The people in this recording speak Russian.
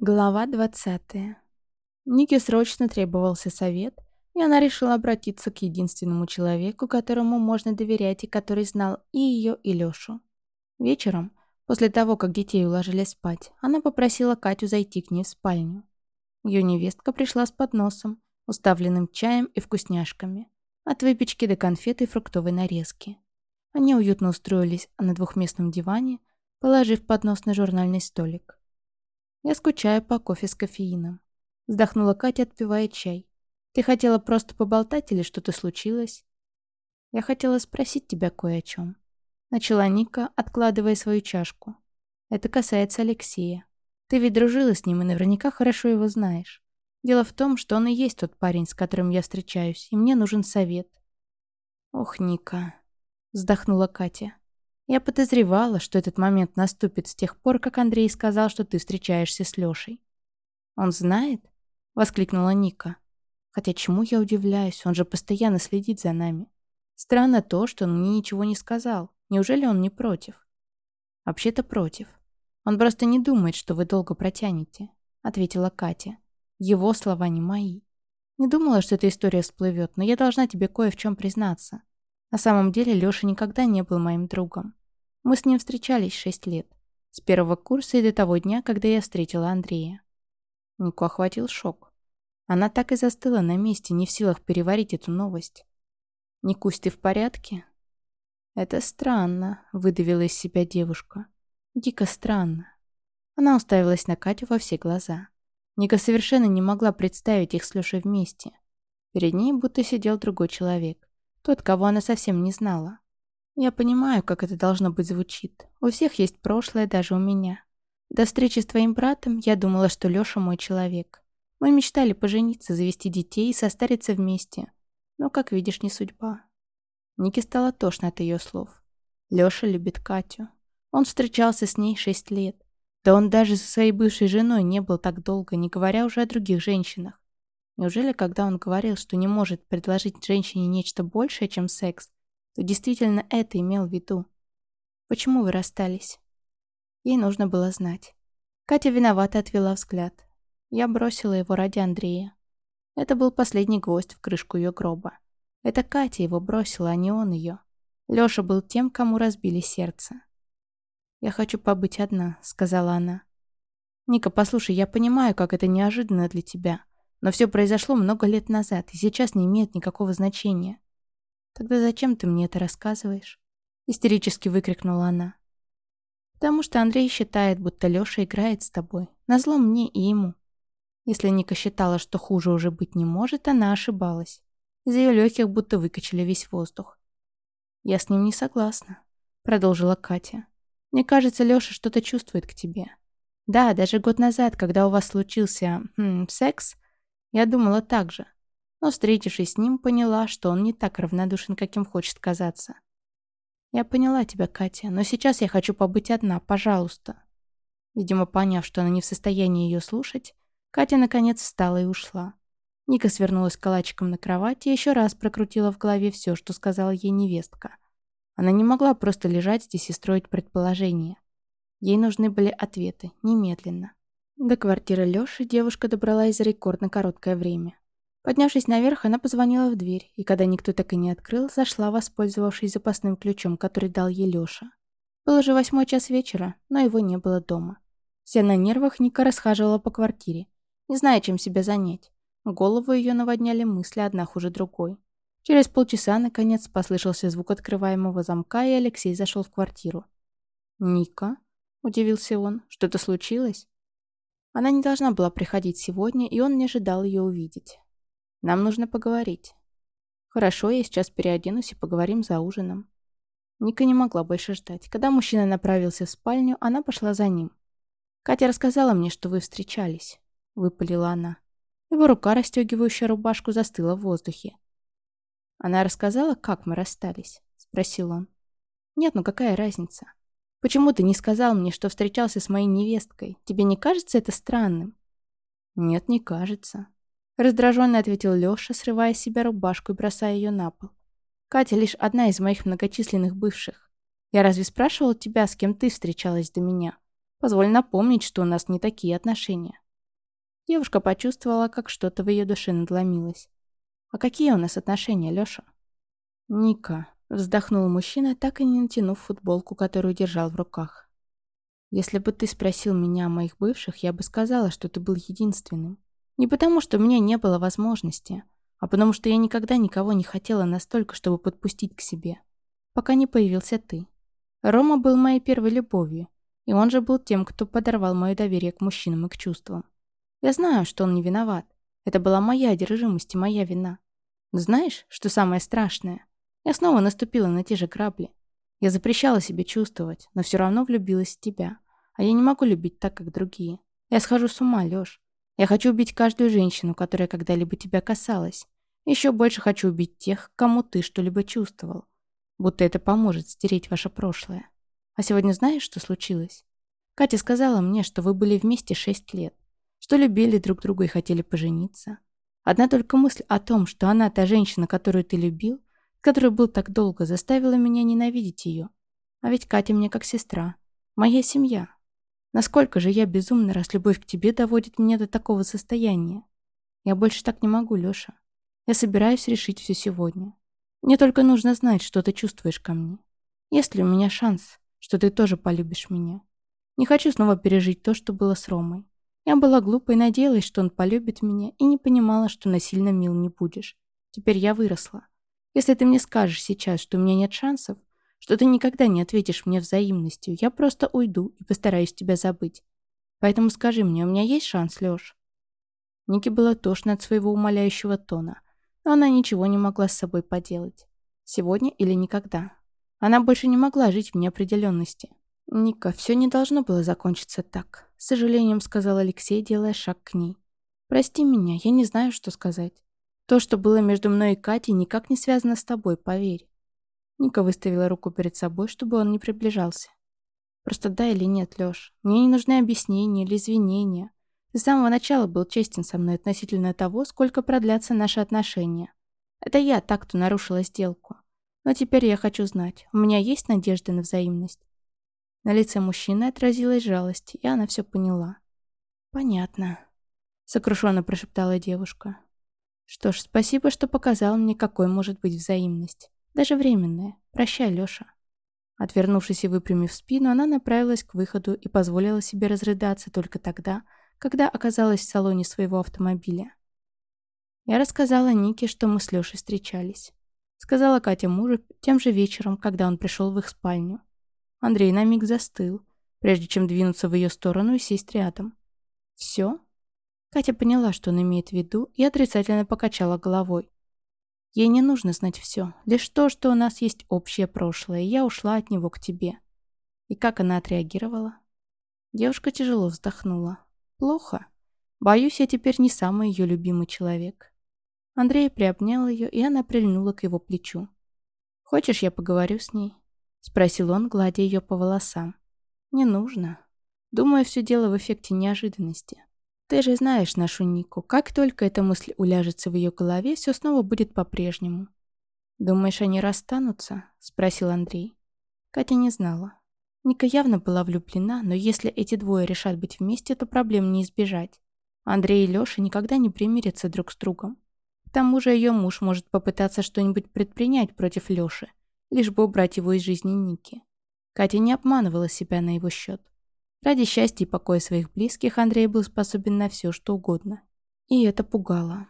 Глава 20. Нике срочно требовался совет, и она решила обратиться к единственному человеку, которому можно доверять и который знал и ее, и Лешу. Вечером, после того, как детей уложили спать, она попросила Катю зайти к ней в спальню. Ее невестка пришла с подносом, уставленным чаем и вкусняшками, от выпечки до конфет и фруктовой нарезки. Они уютно устроились на двухместном диване, положив поднос на журнальный столик. Я скучаю по кофе с кофеином. Вздохнула Катя, отпивая чай. Ты хотела просто поболтать или что-то случилось? Я хотела спросить тебя кое о чем. Начала Ника, откладывая свою чашку. Это касается Алексея. Ты ведь дружила с ним и наверняка хорошо его знаешь. Дело в том, что он и есть тот парень, с которым я встречаюсь, и мне нужен совет. Ох, Ника, вздохнула Катя. Я подозревала, что этот момент наступит с тех пор, как Андрей сказал, что ты встречаешься с Лешей. «Он знает?» — воскликнула Ника. «Хотя чему я удивляюсь, он же постоянно следит за нами. Странно то, что он мне ничего не сказал. Неужели он не против?» «Вообще-то против. Он просто не думает, что вы долго протянете», — ответила Катя. «Его слова не мои. Не думала, что эта история всплывет, но я должна тебе кое в чем признаться. На самом деле Лёша никогда не был моим другом. Мы с ним встречались шесть лет. С первого курса и до того дня, когда я встретила Андрея. Нику охватил шок. Она так и застыла на месте, не в силах переварить эту новость. «Никусь, ты в порядке?» «Это странно», — выдавила из себя девушка. «Дико странно». Она уставилась на Катю во все глаза. Ника совершенно не могла представить их с Лешей вместе. Перед ней будто сидел другой человек. Тот, кого она совсем не знала. Я понимаю, как это должно быть звучит. У всех есть прошлое, даже у меня. До встречи с твоим братом я думала, что Лёша мой человек. Мы мечтали пожениться, завести детей и состариться вместе. Но, как видишь, не судьба. Нике стало тошно от ее слов. Лёша любит Катю. Он встречался с ней шесть лет. Да он даже со своей бывшей женой не был так долго, не говоря уже о других женщинах. Неужели, когда он говорил, что не может предложить женщине нечто большее, чем секс, то действительно это имел в виду. Почему вы расстались? Ей нужно было знать. Катя виновато отвела взгляд. Я бросила его ради Андрея. Это был последний гвоздь в крышку ее гроба. Это Катя его бросила, а не он ее. Лёша был тем, кому разбили сердце. «Я хочу побыть одна», — сказала она. «Ника, послушай, я понимаю, как это неожиданно для тебя, но все произошло много лет назад, и сейчас не имеет никакого значения. «Тогда зачем ты мне это рассказываешь?» Истерически выкрикнула она. «Потому что Андрей считает, будто Лёша играет с тобой. Назло мне и ему». Если Ника считала, что хуже уже быть не может, она ошибалась. Из ее легких будто выкачали весь воздух. «Я с ним не согласна», — продолжила Катя. «Мне кажется, Лёша что-то чувствует к тебе. Да, даже год назад, когда у вас случился хм, секс, я думала так же но, встретившись с ним, поняла, что он не так равнодушен, каким хочет казаться. «Я поняла тебя, Катя, но сейчас я хочу побыть одна, пожалуйста». Видимо, поняв, что она не в состоянии ее слушать, Катя наконец встала и ушла. Ника свернулась калачиком на кровати и еще раз прокрутила в голове все, что сказала ей невестка. Она не могла просто лежать здесь и строить предположения. Ей нужны были ответы, немедленно. До квартиры Лёши девушка добралась за рекордно короткое время. Поднявшись наверх, она позвонила в дверь, и когда никто так и не открыл, зашла, воспользовавшись запасным ключом, который дал ей Лёша. Был уже восьмой час вечера, но его не было дома. Вся на нервах Ника расхаживала по квартире, не зная, чем себя занять. Голову ее наводняли мысли одна хуже другой. Через полчаса, наконец, послышался звук открываемого замка, и Алексей зашел в квартиру. «Ника?» – удивился он. «Что-то случилось?» Она не должна была приходить сегодня, и он не ожидал ее увидеть. Нам нужно поговорить. Хорошо, я сейчас переоденусь и поговорим за ужином. Ника не могла больше ждать. Когда мужчина направился в спальню, она пошла за ним. «Катя рассказала мне, что вы встречались», — выпалила она. Его рука, расстегивающая рубашку, застыла в воздухе. «Она рассказала, как мы расстались?» — спросил он. «Нет, ну какая разница? Почему ты не сказал мне, что встречался с моей невесткой? Тебе не кажется это странным?» «Нет, не кажется», Раздраженно ответил Лёша, срывая с себя рубашку и бросая ее на пол. «Катя лишь одна из моих многочисленных бывших. Я разве спрашивал тебя, с кем ты встречалась до меня? Позволь напомнить, что у нас не такие отношения. Девушка почувствовала, как что-то в ее душе надломилось. «А какие у нас отношения, Лёша?» «Ника», — вздохнул мужчина, так и не натянув футболку, которую держал в руках. «Если бы ты спросил меня о моих бывших, я бы сказала, что ты был единственным. Не потому, что у меня не было возможности, а потому что я никогда никого не хотела настолько, чтобы подпустить к себе, пока не появился ты. Рома был моей первой любовью, и он же был тем, кто подорвал мое доверие к мужчинам и к чувствам. Я знаю, что он не виноват. Это была моя одержимость и моя вина. Но знаешь, что самое страшное? Я снова наступила на те же грабли. Я запрещала себе чувствовать, но все равно влюбилась в тебя. А я не могу любить так, как другие. Я схожу с ума, Лёш. Я хочу убить каждую женщину, которая когда-либо тебя касалась. Еще больше хочу убить тех, кому ты что-либо чувствовал. Будто это поможет стереть ваше прошлое. А сегодня знаешь, что случилось? Катя сказала мне, что вы были вместе шесть лет что любили друг друга и хотели пожениться. Одна только мысль о том, что она та женщина, которую ты любил, которой был так долго, заставила меня ненавидеть ее. А ведь Катя мне как сестра. Моя семья. Насколько же я безумна, раз любовь к тебе доводит меня до такого состояния. Я больше так не могу, Лёша. Я собираюсь решить все сегодня. Мне только нужно знать, что ты чувствуешь ко мне. Есть ли у меня шанс, что ты тоже полюбишь меня? Не хочу снова пережить то, что было с Ромой. Я была глупой надеялась, что он полюбит меня, и не понимала, что насильно мил не будешь. Теперь я выросла. Если ты мне скажешь сейчас, что у меня нет шансов, что ты никогда не ответишь мне взаимностью, я просто уйду и постараюсь тебя забыть. Поэтому скажи мне, у меня есть шанс, Лёш?» Нике было тошно от своего умоляющего тона, но она ничего не могла с собой поделать. Сегодня или никогда. Она больше не могла жить в неопределенности. «Ника, все не должно было закончиться так», — с сожалением сказал Алексей, делая шаг к ней. «Прости меня, я не знаю, что сказать. То, что было между мной и Катей, никак не связано с тобой, поверь». Ника выставила руку перед собой, чтобы он не приближался. «Просто да или нет, Лёш. Мне не нужны объяснения или извинения. Ты с самого начала был честен со мной относительно того, сколько продлятся наши отношения. Это я так, кто нарушила сделку. Но теперь я хочу знать, у меня есть надежда на взаимность?» На лице мужчины отразилась жалость, и она все поняла. «Понятно», — сокрушенно прошептала девушка. «Что ж, спасибо, что показал мне, какой может быть взаимность. Даже временная. Прощай, Лёша». Отвернувшись и выпрямив спину, она направилась к выходу и позволила себе разрыдаться только тогда, когда оказалась в салоне своего автомобиля. Я рассказала Нике, что мы с Лёшей встречались. Сказала Катя мужу тем же вечером, когда он пришел в их спальню. Андрей на миг застыл, прежде чем двинуться в ее сторону и сесть рядом. «Все?» Катя поняла, что он имеет в виду, и отрицательно покачала головой. Ей не нужно знать все, лишь то, что у нас есть общее прошлое, и я ушла от него к тебе. И как она отреагировала? Девушка тяжело вздохнула. Плохо. Боюсь, я теперь не самый ее любимый человек. Андрей приобнял ее, и она прильнула к его плечу. «Хочешь, я поговорю с ней?» — спросил он, гладя ее по волосам. «Не нужно. Думаю, все дело в эффекте неожиданности. Ты же знаешь нашу Нику. Как только эта мысль уляжется в ее голове, все снова будет по-прежнему». «Думаешь, они расстанутся?» — спросил Андрей. Катя не знала. Ника явно была влюблена, но если эти двое решат быть вместе, то проблем не избежать. Андрей и Леша никогда не примирятся друг с другом. К тому же ее муж может попытаться что-нибудь предпринять против Леши, лишь бы убрать его из жизни Ники. Катя не обманывала себя на его счет. Ради счастья и покоя своих близких Андрей был способен на все, что угодно. И это пугало.